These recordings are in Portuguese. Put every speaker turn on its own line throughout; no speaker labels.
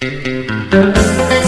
Thank you.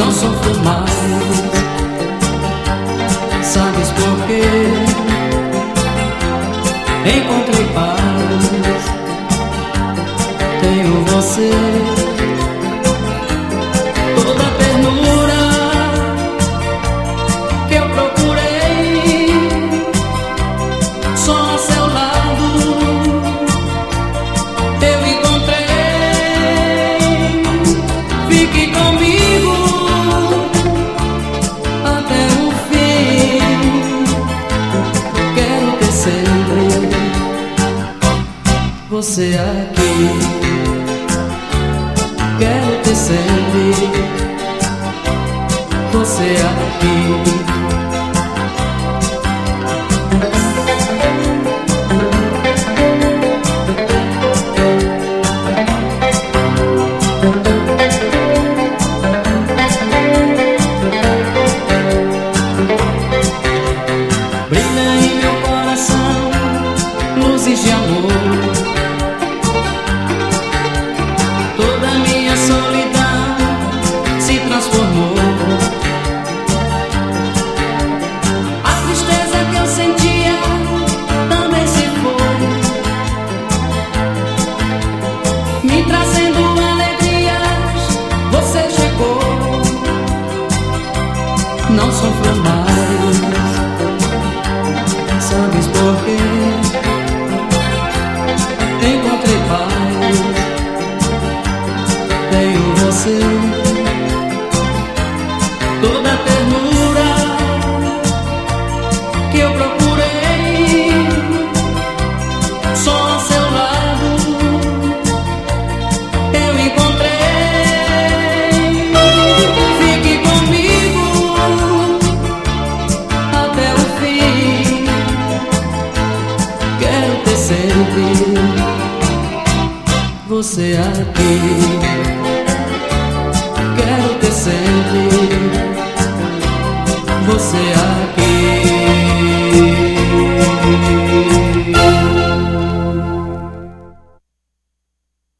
não sofro mais. Sabes por quê? Encontrei paz. Tenho você. Toda a ternura que eu procurei. Só a seu lado eu encontrei. Fique você aqui. Quero te servir, você aqui. encontrei paz. Tenho você toda a você é aqui. Quero ter sempre você aqui.